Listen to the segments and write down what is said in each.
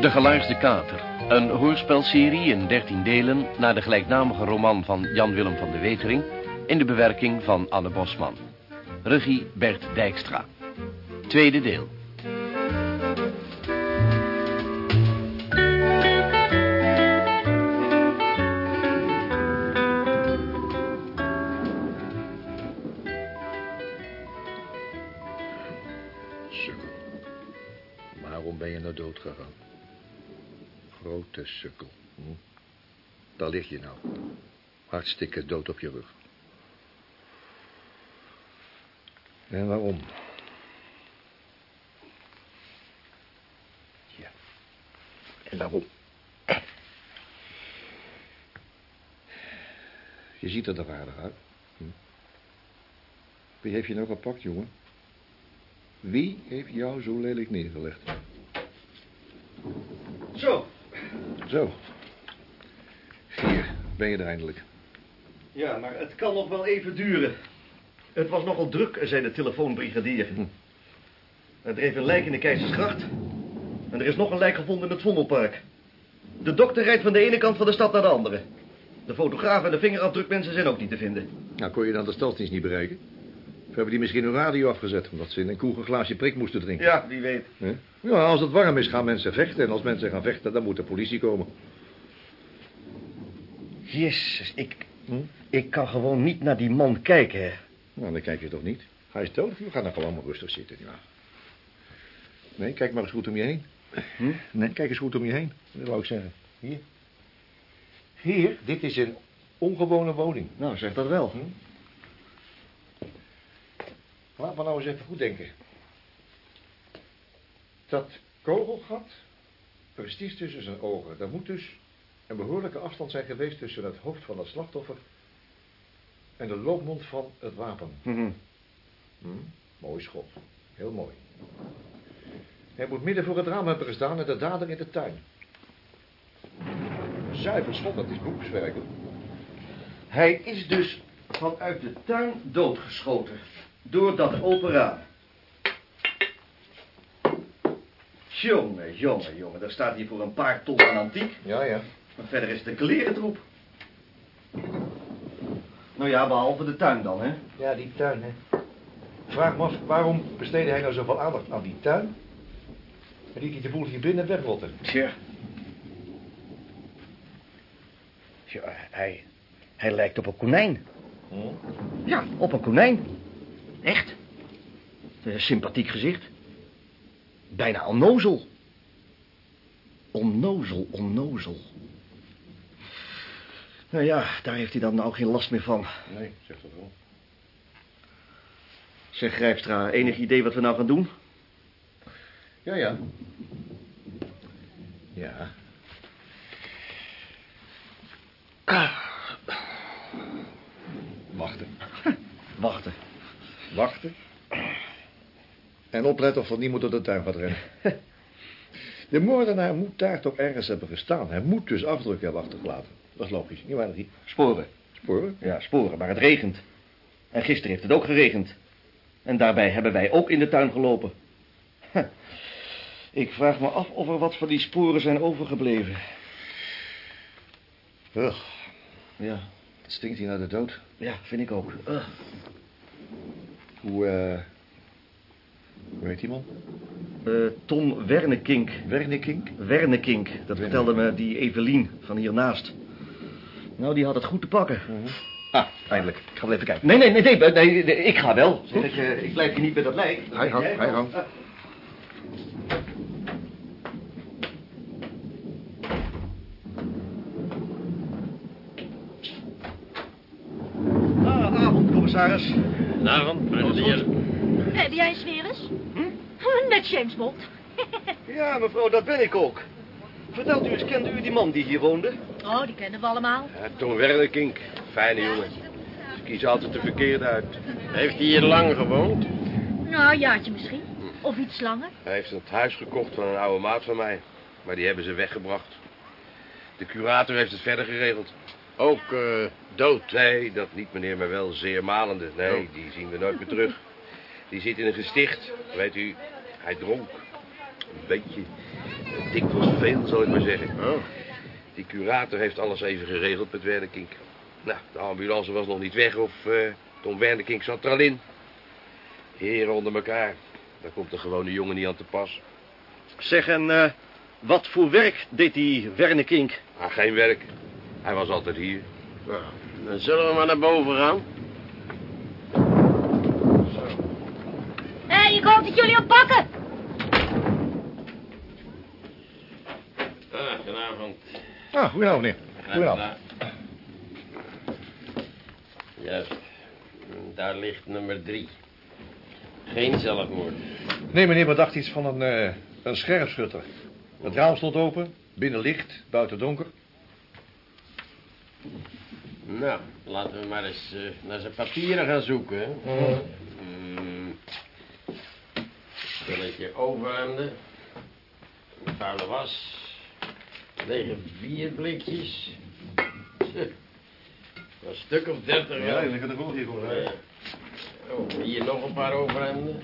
De Geluisde Kater. Een hoorspelserie in 13 delen naar de gelijknamige roman van Jan-Willem van de Wetering... in de bewerking van Anne Bosman. Regie Bert Dijkstra. Tweede deel. Grote sukkel. Hm? Daar lig je nou. Hartstikke dood op je rug. En waarom? Ja. En waarom? Je ziet er toch aardig uit. Hm? Wie heeft je nou gepakt, jongen? Wie heeft jou zo lelijk neergelegd? Zo. Zo. Hier, ben je er eindelijk. Ja, maar het kan nog wel even duren. Het was nogal druk, zei de telefoonbrigadier. Hm. Er dreef een lijk in de Keizersgracht. En er is nog een lijk gevonden in het Vondelpark. De dokter rijdt van de ene kant van de stad naar de andere. De fotograaf en de vingerafdrukmensen zijn ook niet te vinden. Nou, kon je dan de stadsdienst niet bereiken? Of hebben die misschien hun radio afgezet... omdat ze in een een glaasje prik moesten drinken? Ja, wie weet. Ja, als het warm is gaan mensen vechten... en als mensen gaan vechten, dan moet de politie komen. Jezus, ik, Hm? ik kan gewoon niet naar die man kijken. hè. Nou, dan kijk je toch niet? Hij is dood. We gaan dan gewoon maar rustig zitten. Nee, kijk maar eens goed om je heen. Hm? Nee, kijk eens goed om je heen. Dat wou ik zeggen. Hier. Hier, dit is een ongewone woning. Nou, zeg dat wel. Hm? Laat me nou eens even goed denken. Dat kogelgat, precies tussen zijn ogen, daar moet dus een behoorlijke afstand zijn geweest tussen het hoofd van het slachtoffer en de loopmond van het wapen. Mhm. Hm? Mooi schot. Heel mooi. Hij moet midden voor het raam hebben gestaan en de dader in de tuin. Zuiver schot, dat is boekswerk. Hij is dus vanuit de tuin doodgeschoten. Door dat open raam. Jongen, jongen, jongen. Daar staat hier voor een paar ton aan antiek. Ja, ja. Maar verder is het een klerentroep. Nou ja, behalve de tuin dan, hè. Ja, die tuin, hè. Vraag me af, waarom besteedde hij nou zoveel aandacht aan die tuin? En liet hij de boel hier binnen wegrotten? Tja. Ja, hij, hij lijkt op een konijn. Hm? Ja, op een konijn. Echt. Een sympathiek gezicht. Bijna onnozel. Onnozel, onnozel. Nou ja, daar heeft hij dan nou geen last meer van. Nee, zeg dat wel. Zeg Grijpstra, enig idee wat we nou gaan doen? Ja, ja. Ja. Wachten. Wachten. Wachten. En opletten of er niemand door de tuin gaat rennen. De moordenaar moet daar toch ergens hebben gestaan. Hij moet dus afdrukken hebben achtergelaten. Dat is logisch, niet waar? Sporen. Sporen? Ja, sporen, maar het regent. En gisteren heeft het ook geregend. En daarbij hebben wij ook in de tuin gelopen. Huh. Ik vraag me af of er wat van die sporen zijn overgebleven. Ugh, Ja, het stinkt hier naar de dood. ja, vind ik ook. Ugh. Hoe, eh... Hoe heet die man? Eh, Tom Wernekink. Wernekink? Wernekink, dat vertelde me die Evelien van hiernaast. Nou, die had het goed te pakken. Ah, eindelijk. Ik ga wel even kijken. Nee, nee, nee, nee, nee, ik ga wel. Zeg, ik, ik blijf hier niet bij dat lijk. Hij hangt, hij hangt. Ah. Ah, avond, Goedenavond, brigadier. Heb jij een sferus? Hm? Met James Bond. Ja, mevrouw, dat ben ik ook. Vertelt u eens, kende u die man die hier woonde? Oh, die kennen we allemaal. Ja, Tom Wernekink, fijne jongen. Ze kiezen altijd de verkeerde uit. Heeft hij hier lang gewoond? Nou, een jaartje misschien. Of iets langer. Hij heeft het huis gekocht van een oude maat van mij. maar die hebben ze weggebracht. De curator heeft het verder geregeld. Ook eh, dood. Nee, dat niet, meneer, maar wel zeer malende. Nee, Oh. die zien we nooit meer terug. Die zit in een gesticht, weet u. Hij dronk. Een beetje. Dikwijls veel, zal ik maar zeggen. Oh. Die curator heeft alles even geregeld met Wernekink. Nou, de ambulance was nog niet weg of eh Tom Wernekink zat er al in. Heren onder elkaar. Daar komt de gewone jongen niet aan te pas. Zeg, en eh, wat voor werk deed die Werne Kink? Ah, geen werk. Hij was altijd hier. Nou, dan zullen we maar naar boven gaan. Hé, ik hoop dat jullie hem pakken. Ah, goedenavond. Ah, goedenavond, meneer. Goedenavond. Juist. Daar ligt nummer drie. Geen zelfmoord. Nee, meneer, maar dacht iets van een, eh, een scherpschutter. Het raam stond open, binnen licht, buiten donker. Nou, laten we maar eens eh, naar zijn papieren gaan zoeken. hè. Mm. Overhemden. Een vuile was. Lege bierblikjes. Een stuk of dertig. wel. liggen er wel hier voor. Ja. Oh, hier nog een paar overhemden.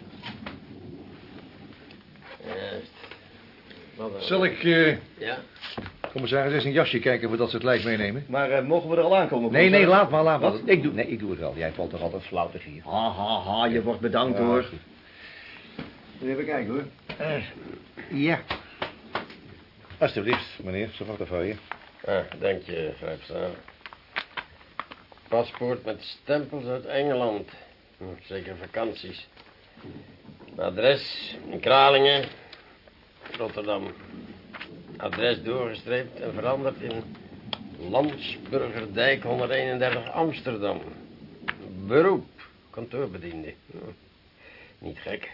Wat een- Zal ik, eh, Ja. Commissaris, eens een jasje kijken voordat ze het lijk meenemen? Maar eh, mogen we er al aankomen? Nee, nee, laat maar, laat maar. Wat? Ik doe, nee, ik doe het wel. Jij valt toch altijd flauw tegen hier. Ha, ha, ha, je wordt bedankt Ja, hoor. Even kijken hoor. Ja. Alsjeblieft, meneer, zo wacht even je. Ah, dank je, Vrijpstra. Paspoort met stempels uit Engeland. Hm, Zeker vakanties. Adres in Kralingen, Rotterdam. Adres doorgestreept en veranderd in Landsburgerdijk 131 Amsterdam. Beroep, kantoorbediende. Niet gek.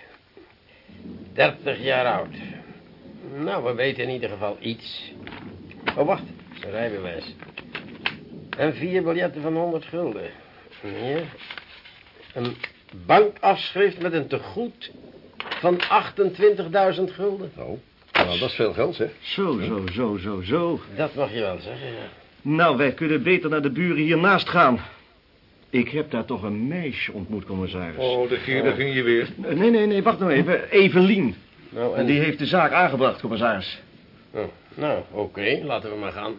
30 jaar oud. Nou, we weten in ieder geval iets. Oh, wacht. Een rijbewijs. En vier biljetten van 100 gulden. Hier. Een bankafschrift met een tegoed van 28.000 gulden. Oh, nou, dat is veel geld, zeg. Zo, zo, zo, zo, zo. Dat mag je wel zeggen, ja. Nou, wij kunnen beter naar de buren hiernaast gaan. Ik heb daar toch een meisje ontmoet, commissaris. Oh, de gier, daar ging je weer. Nee, nee, nee, wacht nou even. Evelien. Nou, En die heeft de zaak aangebracht, commissaris. Oh, nou, oké, laten we maar gaan.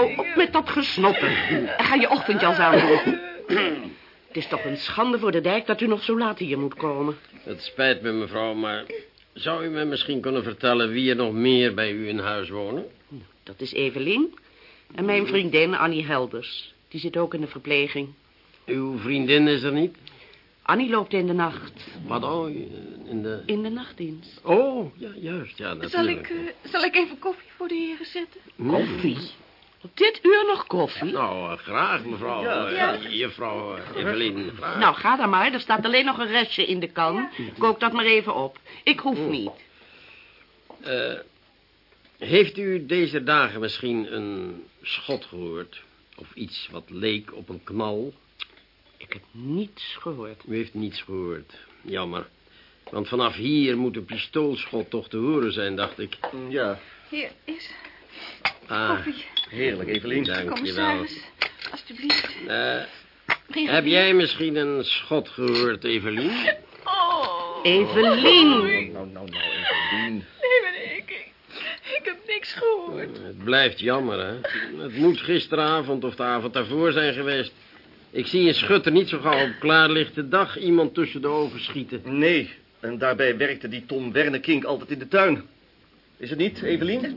Hou op met dat gesnotten. En ga je ochtendjas aandoen. Het is toch een schande voor de dijk dat u nog zo laat hier moet komen. Het spijt me, mevrouw, maar zou u me misschien kunnen vertellen wie er nog meer bij u in huis wonen? Dat is Evelien en mijn vriendin Annie Helders. Die zit ook in de verpleging. Uw vriendin is er niet? Annie loopt in de nacht. Wat, oh, in de... In de nachtdienst. Oh, ja, juist, ja, natuurlijk. Zal ik, eh, zal ik even koffie voor de heren zetten? Koffie? Op dit uur nog koffie? Nou, eh, graag, mevrouw. eh, Ja. Juffrouw eh, Evelien, graag. Nou, ga dan maar. Er staat alleen nog een restje in de kan. Kook dat maar even op. Ik hoef niet. Eh, heeft u deze dagen misschien een schot gehoord? Of iets wat leek op een knal? Ik heb niets gehoord. U heeft niets gehoord. Jammer. Want vanaf hier moet een pistoolschot toch te horen zijn, dacht ik. Ja, Hier is Ah, koffie. Heerlijk, Evelien. dank je wel. Commissaris, alstublieft. Eh, heb jij misschien een schot gehoord, Evelien? Oh, Evelien! Nou, nou, nou, Evelien. nee, meneer, ik, ik, heb niks gehoord. Het blijft jammer, hè? Het moet gisteravond of de avond daarvoor zijn geweest. Ik zie een schutter niet zo gauw op klaarlichte dag iemand tussen de ogen schieten. Nee, en daarbij werkte die Tom Werne Kink altijd in de tuin. Is het niet, Evelien?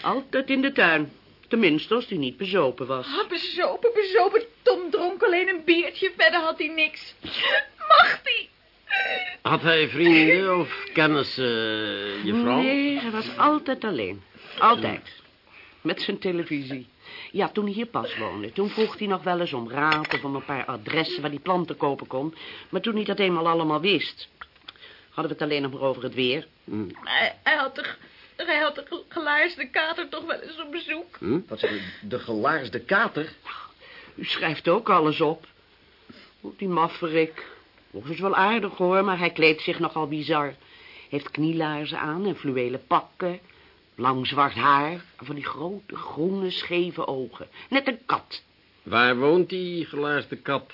Altijd in de tuin. Tenminste, als hij niet bezopen was. Ah, bezopen, bezopen. Tom dronk alleen een biertje, verder had hij niks. Mag hij? Had hij vrienden of kennissen, uh, juffrouw? Nee, hij was altijd alleen. Altijd. Met zijn televisie. Ja, toen hij hier pas woonde. Toen vroeg hij nog wel eens om raad of om een paar adressen waar hij planten kopen kon. Maar toen hij dat eenmaal allemaal wist, hadden we het alleen nog maar over het weer. Hij, hij had de, hij had de ge- gelaarsde kater toch wel eens op bezoek. Wat zeg je, de gelaarsde kater? U schrijft ook alles op. Die mafferik. Nog is wel aardig hoor, maar hij kleedt zich nogal bizar. Heeft knielaarzen aan en fluwelen pakken. Lang zwart haar. En van die grote, groene, scheve ogen. Net een kat. Waar woont die gelaarsde kat?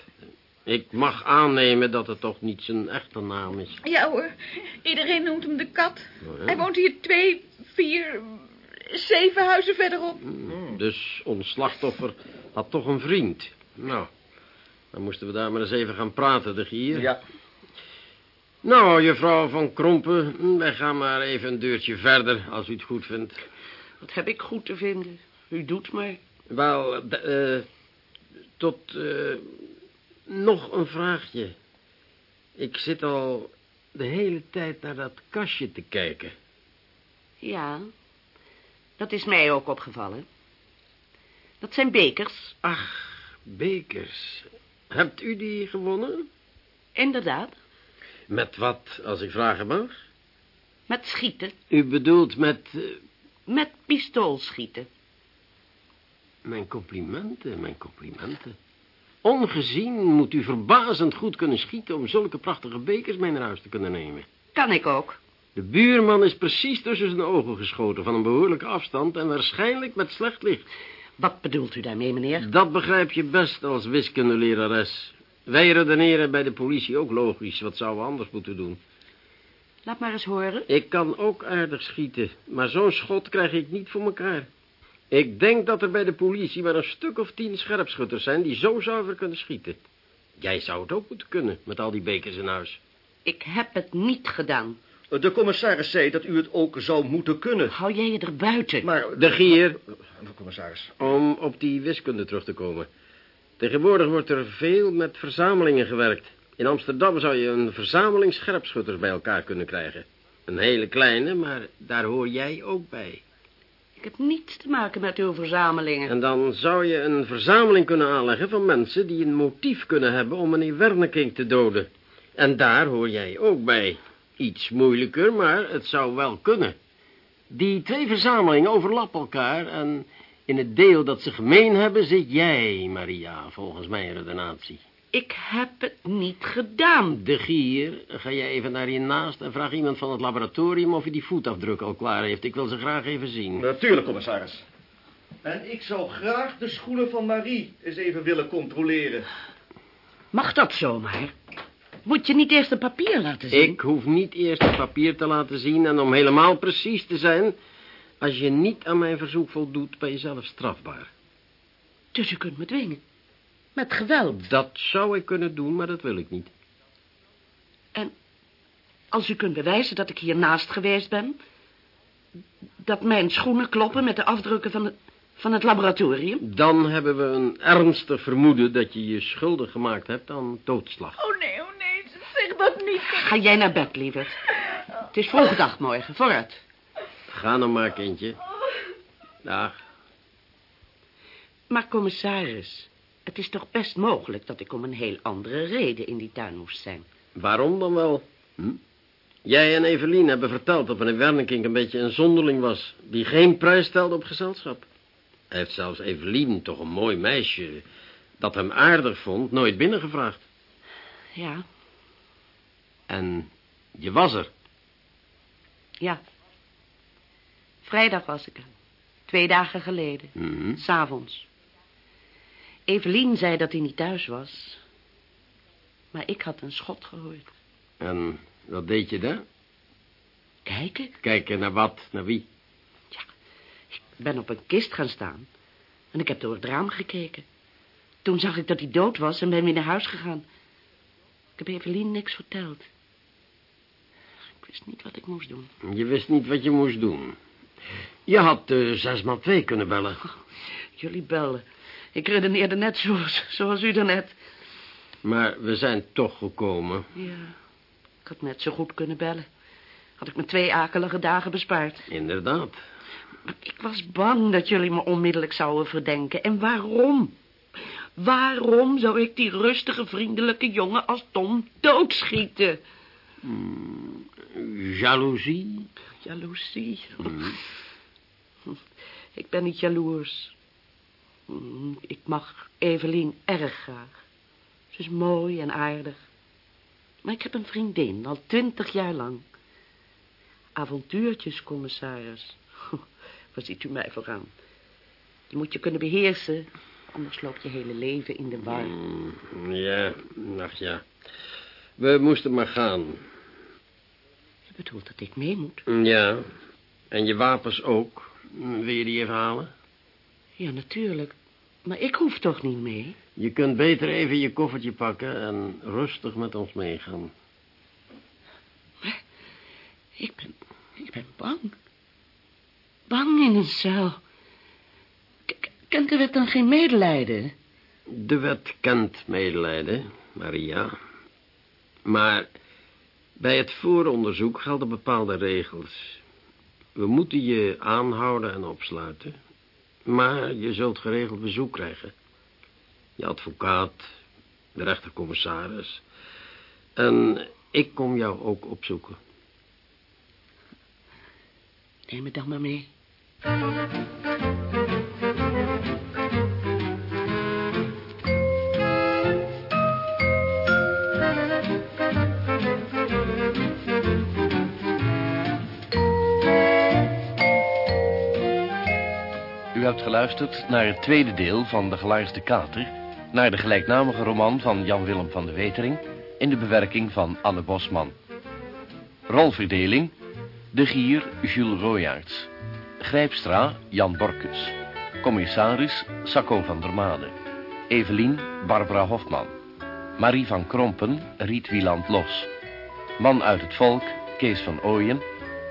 Ik mag aannemen dat het toch niet zijn echte naam is. Ja hoor, iedereen noemt hem de kat. Oh, ja? Hij woont hier twee, vier, zeven huizen verderop. Dus ons slachtoffer had toch een vriend. Nou, dan moesten we daar maar eens even gaan praten, de gier. Ja. Nou, juffrouw van Krompen, wij gaan maar even een deurtje verder, als u het goed vindt. Wat heb ik goed te vinden? U doet maar. Wel, eh, tot eh, nog een vraagje. Ik zit al de hele tijd naar dat kastje te kijken. Ja, dat is mij ook opgevallen. Dat zijn bekers, Ach, bekers. Hebt u die gewonnen? inderdaad. Met wat, als ik vragen mag? Met schieten. U bedoelt met... eh, Met pistoolschieten. mijn complimenten, mijn complimenten. Ongezien moet u verbazend goed kunnen schieten... om zulke prachtige bekers mee naar huis te kunnen nemen. Kan ik ook. De buurman is precies tussen zijn ogen geschoten... van een behoorlijke afstand en waarschijnlijk met slecht licht. Wat bedoelt u daarmee, meneer? Dat begrijp je best als wiskundelerares. Wij redeneren bij de politie ook logisch. Wat zouden we anders moeten doen? Laat maar eens horen. Ik kan ook aardig schieten, maar zo'n schot krijg ik niet voor elkaar. Ik denk dat er bij de politie maar een stuk of tien scherpschutters zijn... die zo zuiver kunnen schieten. Jij zou het ook moeten kunnen, met al die bekers in huis. Ik heb het niet gedaan. De commissaris zei dat u het ook zou moeten kunnen. Hou jij je er buiten? Maar... De gier, Mevrouw commissaris. om op die wiskunde terug te komen. Tegenwoordig wordt er veel met verzamelingen gewerkt. In Amsterdam zou je een verzameling scherpschutters bij elkaar kunnen krijgen. Een hele kleine, maar daar hoor jij ook bij. Ik heb niets te maken met uw verzamelingen. En dan zou je een verzameling kunnen aanleggen van mensen die een motief kunnen hebben om meneer Werneking te doden. En daar hoor jij ook bij. Iets moeilijker, maar het zou wel kunnen. Die twee verzamelingen overlappen elkaar en in het deel dat ze gemeen hebben zit jij, Maria, volgens mijn redenatie. Ik heb het niet gedaan. De gier, ga jij even naar je naast en vraag iemand van het laboratorium of hij die voetafdruk al klaar heeft. Ik wil ze graag even zien. Natuurlijk, commissaris. En ik zou graag de schoenen van Marie eens even willen controleren. Mag dat zomaar? Moet je niet eerst een papier laten zien? Ik hoef niet eerst het papier te laten zien en om helemaal precies te zijn... als je niet aan mijn verzoek voldoet, ben je zelf strafbaar. Dus u kunt me dwingen. Met geweld. Dat zou ik kunnen doen, maar dat wil ik niet. En als u kunt bewijzen dat ik hiernaast geweest ben... dat mijn schoenen kloppen met de afdrukken van het, van het laboratorium... Dan hebben we een ernstig vermoeden dat je je schuldig gemaakt hebt aan doodslag. Oh nee, oh nee, zeg dat niet. Ga jij naar bed, lieverd. Het is vroeg dag morgen, vooruit. Ga nou maar, kindje. Dag. Maar commissaris, het is toch best mogelijk dat ik om een heel andere reden in die tuin moest zijn. Waarom dan wel? Hm? Jij en Evelien hebben verteld dat meneer Wernekink een beetje een zonderling was... die geen prijs stelde op gezelschap. Hij heeft zelfs Evelien, toch een mooi meisje... dat hem aardig vond, nooit binnengevraagd. Ja, En je was er. ja. Vrijdag was ik er. Twee dagen geleden. Mhm. S'avonds. Evelien zei dat hij niet thuis was. Maar ik had een schot gehoord. En wat deed je daar? Kijken? Kijken naar wat? Naar wie? Ik ben op een kist gaan staan. En ik heb door het raam gekeken. Toen zag ik dat hij dood was en ben weer naar huis gegaan. Ik heb Evelien niks verteld. Ik wist niet wat ik moest doen. Je wist niet wat je moest doen. Je had uh, zes maal twee kunnen bellen. Jullie bellen. Ik redeneerde net zoals, zoals u daarnet. Maar we zijn toch gekomen. Ja, ik had net zo goed kunnen bellen. Had ik me twee akelige dagen bespaard. Inderdaad. Ik was bang dat jullie me onmiddellijk zouden verdenken. En waarom? Waarom zou ik die rustige, vriendelijke jongen als Tom doodschieten? Jaloezie? Jaloezie. Ik ben niet jaloers. Mm, Ik mag Evelien erg graag. Ze is mooi en aardig. Maar ik heb een vriendin, al twintig jaar lang. Avontuurtjes, commissaris. Waar ziet u mij voor aan? Je moet je kunnen beheersen, anders loopt je hele leven in de war. Mm, Ja, ach ja. We moesten maar gaan. Je bedoelt dat ik mee moet? Ja, en je wapens ook. Wil je die even halen? Ja, natuurlijk. Maar ik hoef toch niet mee? Je kunt beter even je koffertje pakken en rustig met ons meegaan. Ik ben, ik ben bang. Bang in een cel. K- kent de wet dan geen medelijden? De wet kent medelijden, Maria. Maar bij het vooronderzoek gelden bepaalde regels. We moeten je aanhouden en opsluiten. Maar je zult geregeld bezoek krijgen. Je advocaat, de rechtercommissaris. En ik kom jou ook opzoeken. Neem me dan maar mee. Geluisterd naar het tweede deel van De Gelaarsde Kater... naar de gelijknamige roman van Jan-Willem van de Wetering... in de bewerking van Anne Bosman. Rolverdeling... De Gier Jules Royaerts. Grijpstra Jan Borkus. Commissaris Sacco van der Made. Evelien Barbara Hofman. Marie van Krompen Riet Wieland Los. Man uit het volk Kees van Ooyen.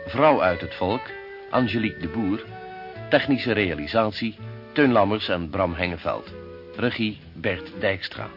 Vrouw uit het volk Angelique de Boer. Technische realisatie Teun Lammers en Bram Hengeveld. Regie Bert Dijkstra.